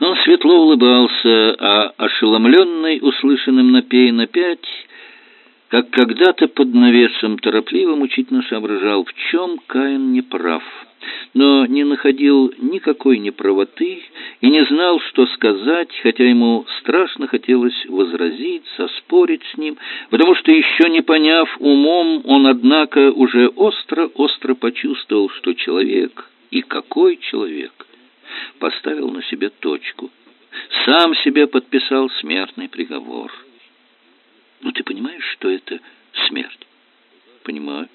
Он светло улыбался, а ошеломленный услышанным напеем опять, как когда-то под навесом, торопливо мучительно соображал, в чем Каин не прав, но не находил никакой неправоты и не знал, что сказать, хотя ему страшно хотелось возразить, соспорить с ним, потому что еще не поняв умом, он, однако, уже остро-остро почувствовал, что человек, и какой человек, поставил на себе точку, сам себе подписал смертный приговор. Ну, ты понимаешь, что это смерть? Понимаю.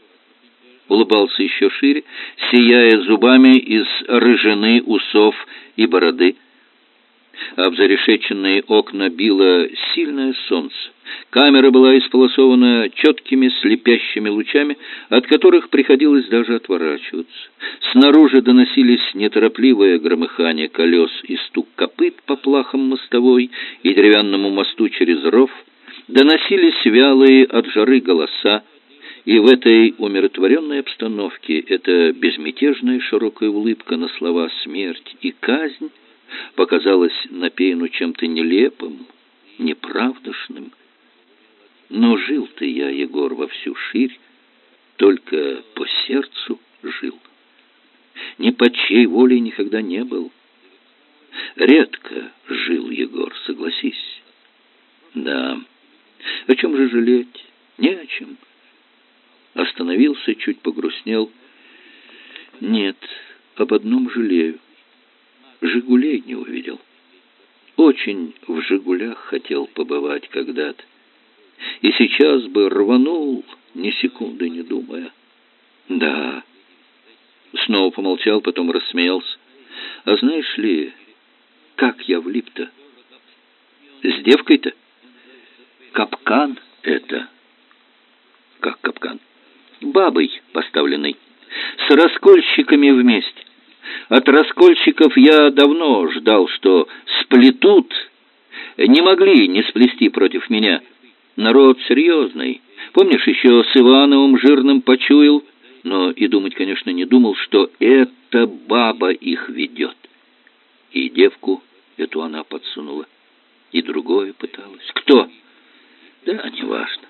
Улыбался еще шире, сияя зубами из рыжины, усов и бороды. А зарешеченные окна било сильное солнце. Камера была исполосована четкими слепящими лучами, от которых приходилось даже отворачиваться. Снаружи доносились неторопливое громыхание колес и стук копыт по плахам мостовой и деревянному мосту через ров. Доносились вялые от жары голоса, и в этой умиротворенной обстановке эта безмятежная широкая улыбка на слова «смерть» и «казнь» показалась Напеяну чем-то нелепым, неправдошным. Но жил ты я, Егор, во всю ширь, только по сердцу жил. Ни под чьей волей никогда не был. Редко жил Егор, согласись. Да, о чем же жалеть? Не о чем. Остановился, чуть погрустнел. Нет, об одном жалею. «Жигулей» не увидел. Очень в «Жигулях» хотел побывать когда-то. И сейчас бы рванул, ни секунды не думая. «Да». Снова помолчал, потом рассмеялся. «А знаешь ли, как я влип-то? С девкой-то? Капкан это». «Как капкан?» «Бабой поставленный, с раскольщиками вместе». От раскольщиков я давно ждал, что сплетут. Не могли не сплести против меня. Народ серьезный. Помнишь, еще с Ивановым жирным почуял? Но и думать, конечно, не думал, что эта баба их ведет. И девку эту она подсунула. И другое пыталась. Кто? Да, не важно.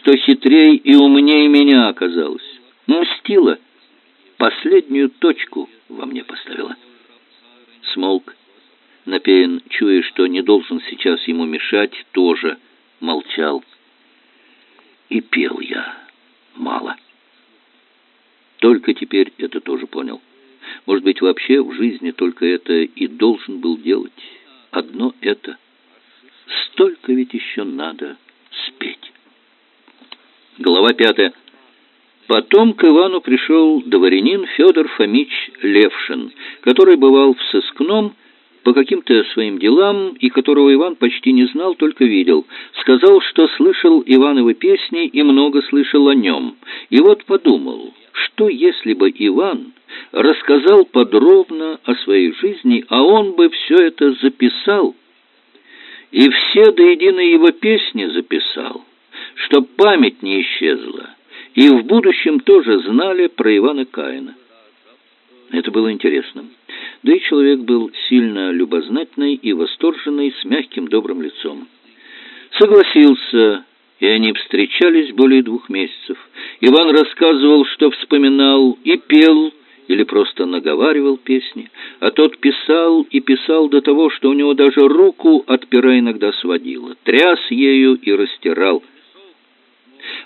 Что хитрей и умнее меня оказалось. Мстила последнюю точку во мне поставила. Смолк. Напеян, чуя, что не должен сейчас ему мешать, тоже молчал. И пел я мало. Только теперь это тоже понял. Может быть, вообще в жизни только это и должен был делать. Одно это. Столько ведь еще надо спеть. Глава пятая. Потом к Ивану пришел дворянин Федор Фомич Левшин, который бывал в сыскном по каким-то своим делам и которого Иван почти не знал, только видел. Сказал, что слышал Ивановы песни и много слышал о нем. И вот подумал, что если бы Иван рассказал подробно о своей жизни, а он бы все это записал, и все до единой его песни записал, чтоб память не исчезла, и в будущем тоже знали про Ивана Каина. Это было интересно. Да и человек был сильно любознательный и восторженный, с мягким добрым лицом. Согласился, и они встречались более двух месяцев. Иван рассказывал, что вспоминал и пел, или просто наговаривал песни, а тот писал и писал до того, что у него даже руку от пера иногда сводило, тряс ею и растирал –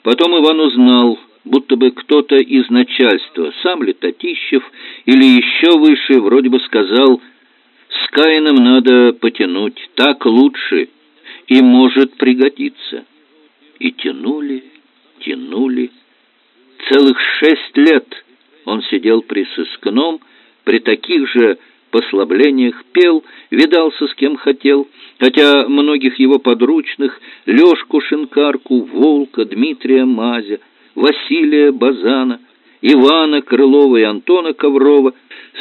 Потом Иван узнал, будто бы кто-то из начальства, сам ли Татищев или еще выше, вроде бы сказал, «С Каином надо потянуть, так лучше и может пригодиться». И тянули, тянули. Целых шесть лет он сидел при сыскном, при таких же послаблениях, пел, видался с кем хотел, хотя многих его подручных, Лешку Шинкарку, Волка, Дмитрия Мазя, Василия Базана, Ивана Крылова и Антона Коврова,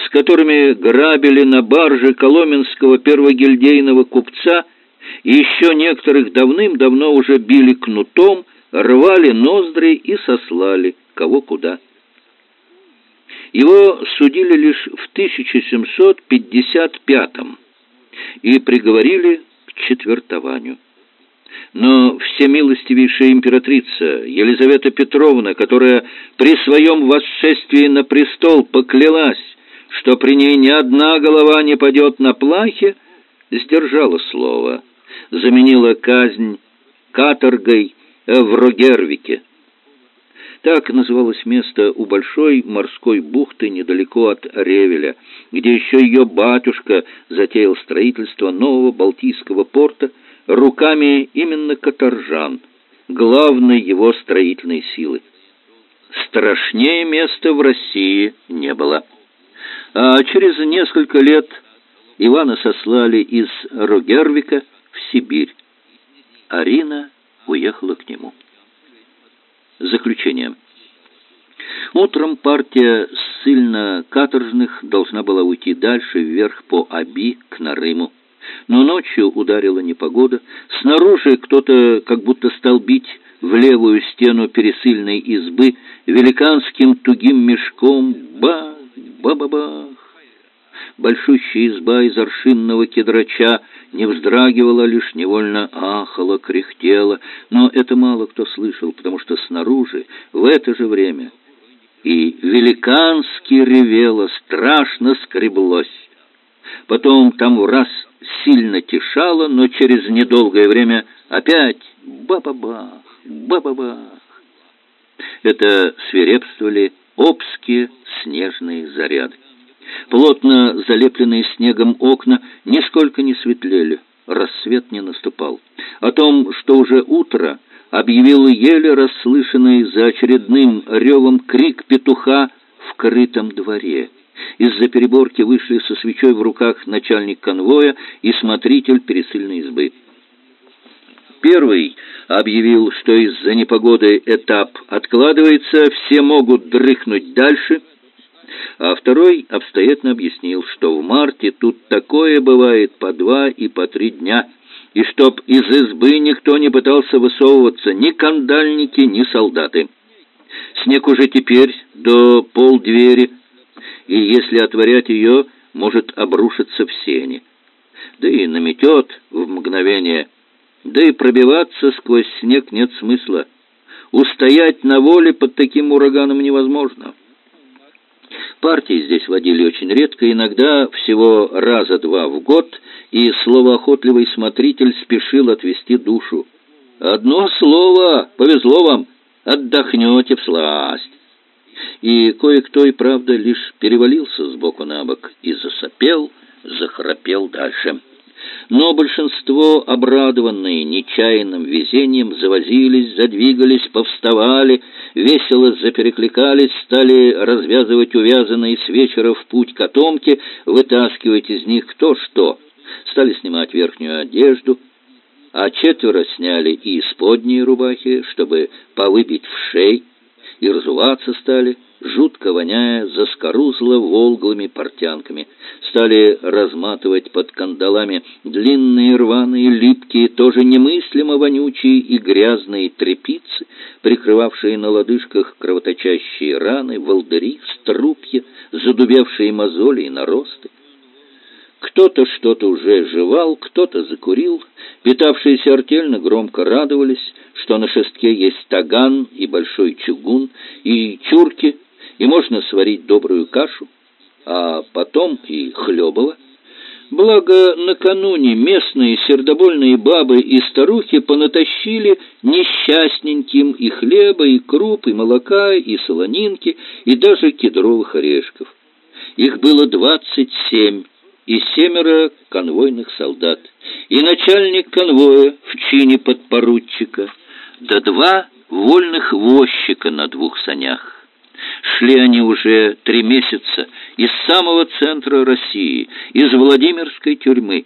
с которыми грабили на барже коломенского первогильдейного купца, и еще некоторых давным-давно уже били кнутом, рвали ноздри и сослали кого куда. Его судили лишь в 1755 -м. и приговорили к четвертованию. Но всемилостивейшая императрица Елизавета Петровна, которая при своем восшествии на престол поклялась, что при ней ни одна голова не падет на плахе, сдержала слово, заменила казнь каторгой в Рогервике. Так называлось место у большой морской бухты недалеко от Ревеля, где еще ее батюшка затеял строительство нового Балтийского порта руками именно каторжан, главной его строительной силы. Страшнее места в России не было. А через несколько лет Ивана сослали из Рогервика в Сибирь. Арина уехала к нему. Заключение. Утром партия ссыльно-каторжных должна была уйти дальше, вверх по Аби, к Нарыму. Но ночью ударила непогода. Снаружи кто-то как будто стал бить в левую стену пересыльной избы великанским тугим мешком. Ба, ба-ба-бах. Большущая изба из аршинного кедрача не вздрагивала, лишь невольно ахала, кряхтела. Но это мало кто слышал, потому что снаружи в это же время и великански ревело, страшно скреблось. Потом там раз сильно тишало, но через недолгое время опять ба-ба-бах, ба-ба-бах. Это свирепствовали обские снежные заряды. Плотно залепленные снегом окна нисколько не светлели, рассвет не наступал. О том, что уже утро, объявил еле расслышанный за очередным ревом крик петуха в крытом дворе. Из-за переборки вышли со свечой в руках начальник конвоя и смотритель пересыльной избы. Первый объявил, что из-за непогоды этап откладывается, все могут дрыхнуть дальше – а второй обстоятельно объяснил, что в марте тут такое бывает по два и по три дня, и чтоб из избы никто не пытался высовываться, ни кандальники, ни солдаты. Снег уже теперь до полдвери, и если отворять ее, может обрушиться в сене. Да и наметет в мгновение, да и пробиваться сквозь снег нет смысла. Устоять на воле под таким ураганом невозможно». Партии здесь водили очень редко, иногда всего раза два в год, и словоохотливый смотритель спешил отвести душу. «Одно слово! Повезло вам! Отдохнете в сласть!» И кое-кто и правда лишь перевалился с боку на бок и засопел, захрапел дальше но большинство, обрадованные нечаянным везением, завозились, задвигались, повставали, весело заперекликались, стали развязывать увязанные с вечера в путь котомки, вытаскивать из них кто что. Стали снимать верхнюю одежду, а четверо сняли и исподние рубахи, чтобы повыбить в шей, и разуваться стали – жутко воняя заскорузло волглыми портянками. Стали разматывать под кандалами длинные рваные, липкие, тоже немыслимо вонючие и грязные тряпицы, прикрывавшие на лодыжках кровоточащие раны, волдыри, струпья, задубевшие мозоли и наросты. Кто-то что-то уже жевал, кто-то закурил. Питавшиеся артельно громко радовались, что на шестке есть таган и большой чугун, и чурки — и можно сварить добрую кашу, а потом и хлебово. Благо, накануне местные сердобольные бабы и старухи понатащили несчастненьким и хлеба, и круп, и молока, и солонинки, и даже кедровых орешков. Их было двадцать семь, и семеро конвойных солдат, и начальник конвоя в чине подпоручика, да два вольных возчика на двух санях. Шли они уже три месяца из самого центра России, из Владимирской тюрьмы.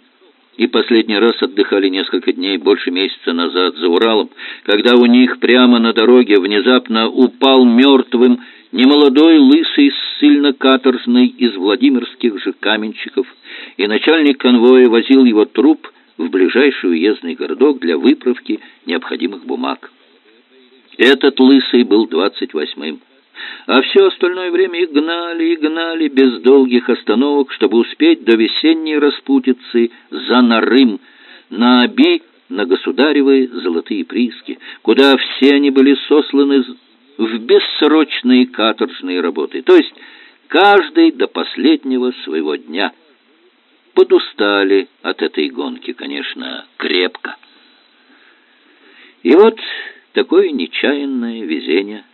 И последний раз отдыхали несколько дней, больше месяца назад, за Уралом, когда у них прямо на дороге внезапно упал мертвым немолодой лысый ссыльно-каторжный из владимирских же каменщиков, и начальник конвоя возил его труп в ближайший уездный городок для выправки необходимых бумаг. Этот лысый был двадцать восьмым. А все остальное время их гнали и гнали без долгих остановок, чтобы успеть до весенней распутицы за Нарым, на Оби, на государевые золотые прииски, куда все они были сосланы в бессрочные каторжные работы, то есть каждый до последнего своего дня. Подустали от этой гонки, конечно, крепко. И вот такое нечаянное везение,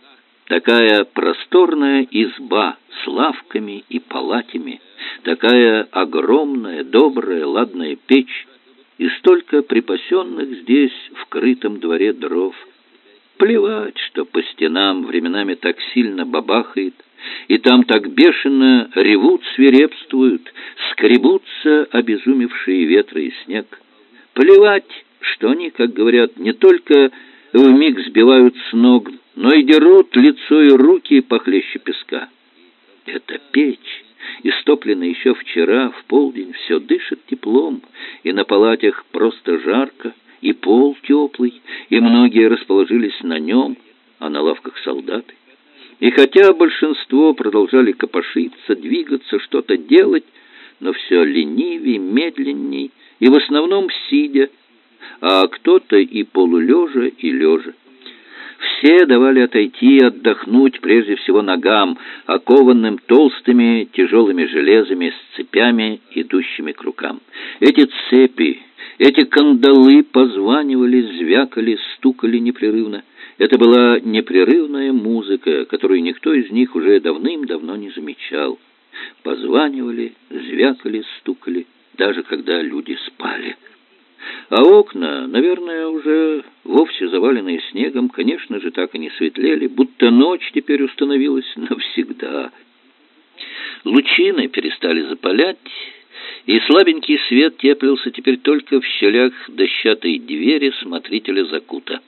такая просторная изба с лавками и палатями, такая огромная, добрая, ладная печь и столько припасенных здесь в крытом дворе дров. Плевать, что по стенам временами так сильно бабахает, и там так бешено ревут, свирепствуют, скребутся обезумевшие ветры и снег. Плевать, что они, как говорят, не только вмиг сбивают с ног, но и дерут лицо и руки похлеще песка. Это печь, истопленная еще вчера, в полдень, все дышит теплом, и на палатях просто жарко, и пол теплый, и многие расположились на нем, а на лавках солдаты. И хотя большинство продолжали копошиться, двигаться, что-то делать, но все ленивей, медленней, и в основном сидя, а кто-то и полулежа, и лежа. Все давали отойти отдохнуть прежде всего ногам, окованным толстыми тяжелыми железами с цепями, идущими к рукам. Эти цепи, эти кандалы позванивали, звякали, стукали непрерывно. Это была непрерывная музыка, которую никто из них уже давным-давно не замечал. Позванивали, звякали, стукали, даже когда люди спали. А окна, наверное, уже вовсе заваленные снегом, конечно же, так и не светлели, будто ночь теперь установилась навсегда. Лучины перестали запалять, и слабенький свет теплился теперь только в щелях дощатой двери смотрителя закута.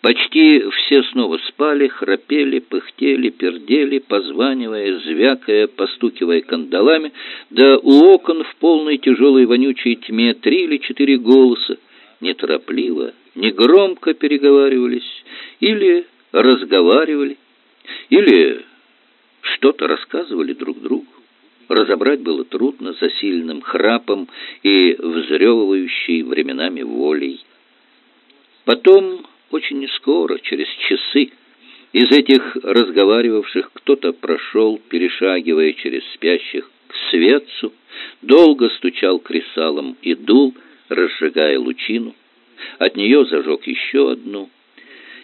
Почти все снова спали, храпели, пыхтели, пердели, позванивая, звякая, постукивая кандалами, да у окон в полной тяжелой вонючей тьме три или четыре голоса неторопливо, негромко переговаривались или разговаривали, или что-то рассказывали друг другу. Разобрать было трудно за сильным храпом и взрёвывающей временами волей. Потом очень нескоро, через часы, из этих разговаривавших кто-то прошел, перешагивая через спящих, к светцу, долго стучал кресалом и дул, разжигая лучину. От нее зажег еще одну.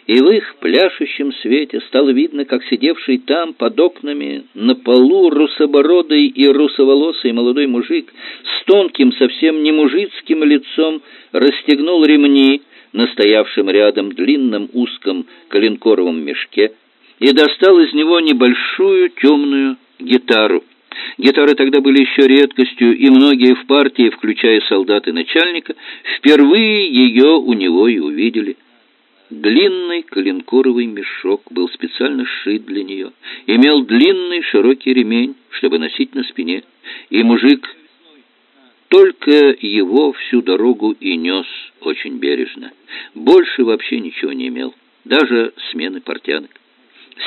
И в их пляшущем свете стало видно, как сидевший там под окнами на полу русобородый и русоволосый молодой мужик с тонким, совсем не мужицким лицом расстегнул ремни, на стоявшем рядом длинном узком коленкоровом мешке и достал из него небольшую темную гитару. Гитары тогда были еще редкостью, и многие в партии, включая солдат и начальника, впервые ее у него и увидели. Длинный коленкоровый мешок был специально сшит для нее, имел длинный широкий ремень, чтобы носить на спине, и мужик только его всю дорогу и нес очень бережно. Больше вообще ничего не имел, даже смены портянок.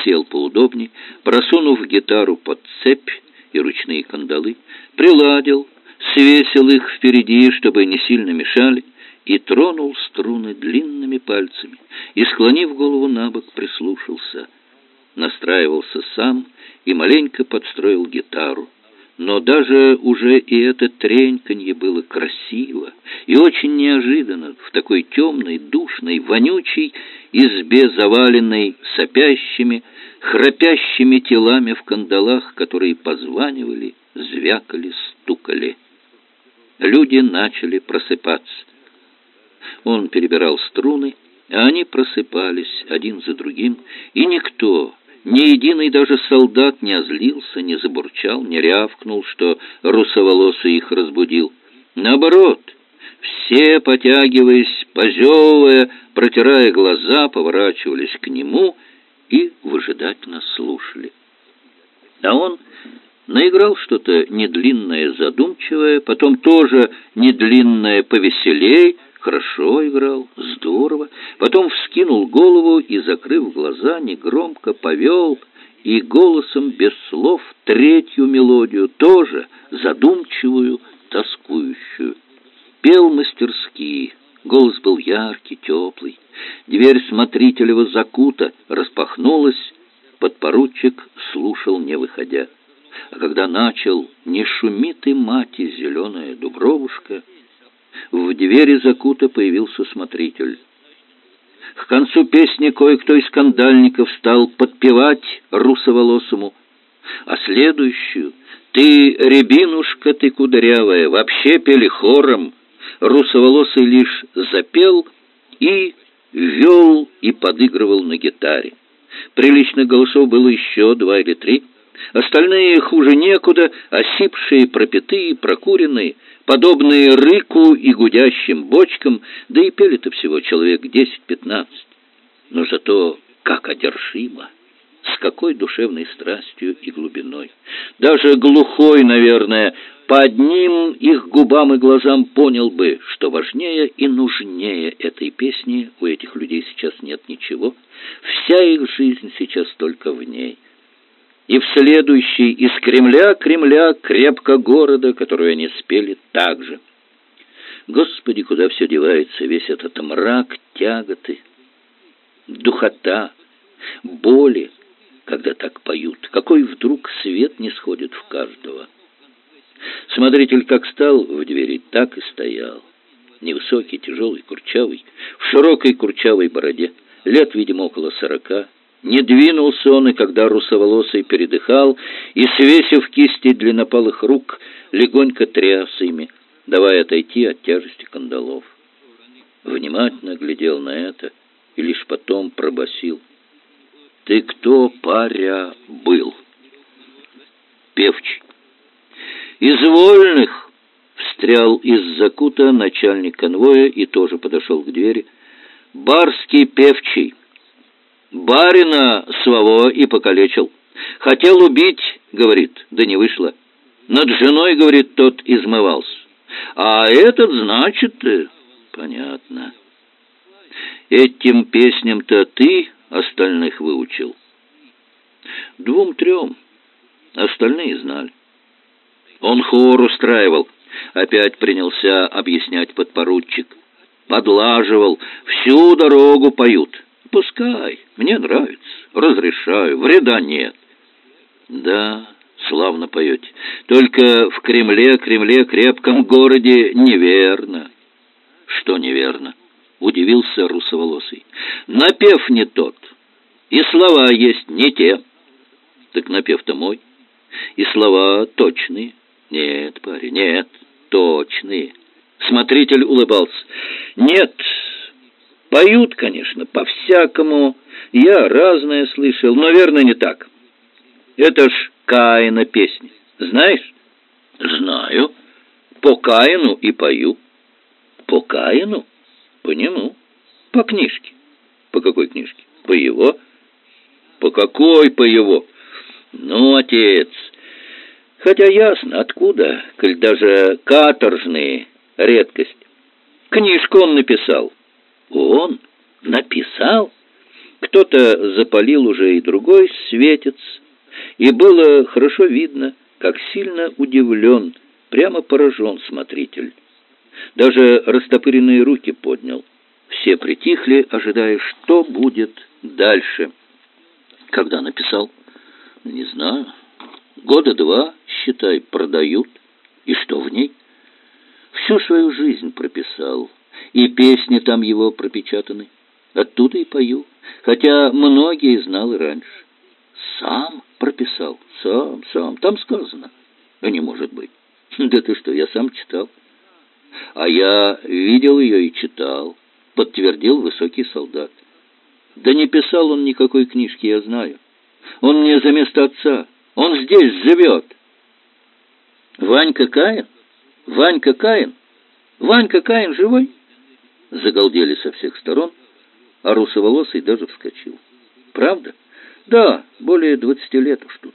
Сел поудобней, просунув гитару под цепь и ручные кандалы, приладил, свесил их впереди, чтобы не сильно мешали, и тронул струны длинными пальцами, и, склонив голову на бок, прислушался. Настраивался сам и маленько подстроил гитару, но даже уже и это треньканье было красиво и очень неожиданно в такой темной, душной, вонючей избе, заваленной сопящими, храпящими телами в кандалах, которые позванивали, звякали, стукали. Люди начали просыпаться. Он перебирал струны, а они просыпались один за другим, и никто ни единый даже солдат не озлился, не забурчал, не рявкнул, что русоволосый их разбудил. Наоборот, все, потягиваясь, позевывая, протирая глаза, поворачивались к нему и выжидательно слушали. А он наиграл что-то недлинное, задумчивое, потом тоже недлинное, повеселей, Хорошо играл, здорово. Потом вскинул голову и, закрыв глаза, негромко повел и голосом без слов третью мелодию, тоже задумчивую, тоскующую. Пел мастерски, голос был яркий, теплый. Дверь смотрителева закута распахнулась, подпоручик слушал, не выходя. А когда начал «Не шуми ты, мати, зеленая дубровушка», в двери закута появился смотритель. К концу песни кое-кто из скандальников стал подпевать русоволосому, а следующую «Ты, рябинушка, ты кудрявая» вообще пели хором. Русоволосый лишь запел и вел и подыгрывал на гитаре. Приличных голосов было еще два или три. Остальные хуже некуда, осипшие, пропитые, прокуренные, подобные рыку и гудящим бочкам, да и пели-то всего человек десять-пятнадцать. Но зато как одержимо, с какой душевной страстью и глубиной. Даже глухой, наверное, по одним их губам и глазам понял бы, что важнее и нужнее этой песни у этих людей сейчас нет ничего. Вся их жизнь сейчас только в ней. И в следующий из Кремля, Кремля, крепко города, которую они спели так же. Господи, куда все девается, весь этот мрак, тяготы, духота, боли, когда так поют. Какой вдруг свет не сходит в каждого. Смотритель как стал в двери, так и стоял. Невысокий, тяжелый, курчавый, в широкой курчавой бороде, лет, видимо, около сорока. Не двинулся он, и когда русоволосый передыхал, и, свесив кисти длиннопалых рук, легонько тряс ими, давая отойти от тяжести кандалов. Внимательно глядел на это и лишь потом пробасил. «Ты кто, паря, был?» «Певчий». «Из вольных!» — встрял из закута начальник конвоя и тоже подошел к двери. «Барский певчий! Барина своего и покалечил. Хотел убить, — говорит, — да не вышло. Над женой, — говорит, — тот измывался. А этот, значит, э, понятно. Этим песням-то ты остальных выучил?» «Двум-трем. Остальные знали». Он хор устраивал. Опять принялся объяснять подпоручик. Подлаживал. Всю дорогу поют. Пускай. Мне нравится. Разрешаю. Вреда нет. Да, славно поете. Только в Кремле, Кремле, крепком городе неверно. Что неверно? Удивился русоволосый. Напев не тот. И слова есть не те. Так напев-то мой. И слова точные. Нет, парень, нет, точные. Смотритель улыбался. Нет, поют, конечно, по-всякому. Я разное слышал, но верно не так. Это ж Каина песни. Знаешь? Знаю. По Каину и пою. По Каину? По нему. По книжке. По какой книжке? По его. По какой по его? Ну, отец, Хотя ясно, откуда, коль даже каторжные редкость. Книжку он написал. Он написал? Кто-то запалил уже и другой светец, и было хорошо видно, как сильно удивлен, прямо поражен смотритель. Даже растопыренные руки поднял. Все притихли, ожидая, что будет дальше. Когда написал? Не знаю. Года два считай, продают. И что в ней? Всю свою жизнь прописал. И песни там его пропечатаны. Оттуда и пою. Хотя многие знал и раньше. Сам прописал. Сам, сам. Там сказано. А не может быть. Да ты что, я сам читал. А я видел ее и читал. Подтвердил высокий солдат. Да не писал он никакой книжки, я знаю. Он мне за место отца. Он здесь живет. Ванька Каин? Ванька Каин? Ванька Каин живой? Загалдели со всех сторон, а русоволосый даже вскочил. Правда? Да, более двадцати лет уж тут.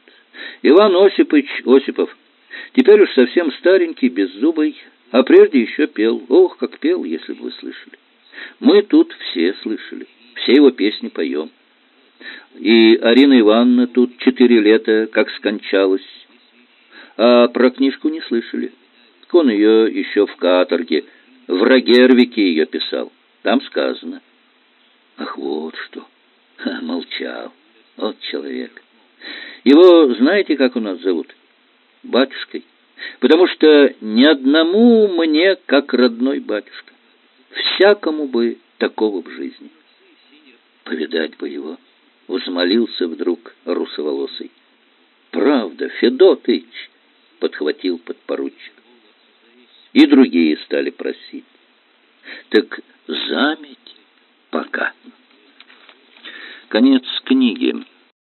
Иван Осипович Осипов. Теперь уж совсем старенький, беззубый, а прежде еще пел. Ох, как пел, если бы вы слышали. Мы тут все слышали, все его песни поем. И Арина Ивановна тут четыре лета как скончалась. А про книжку не слышали. Он ее еще в каторге, в Рогервике ее писал. Там сказано. Ах, вот что. Ха, молчал. Вот человек. Его знаете, как у нас зовут? Батюшкой. Потому что ни одному мне, как родной батюшка. Всякому бы такого в жизни. Повидать бы его. Взмолился вдруг русоволосый. Правда, Федотыч, подхватил подпоручик. И другие стали просить. Так заметь пока. Конец книги.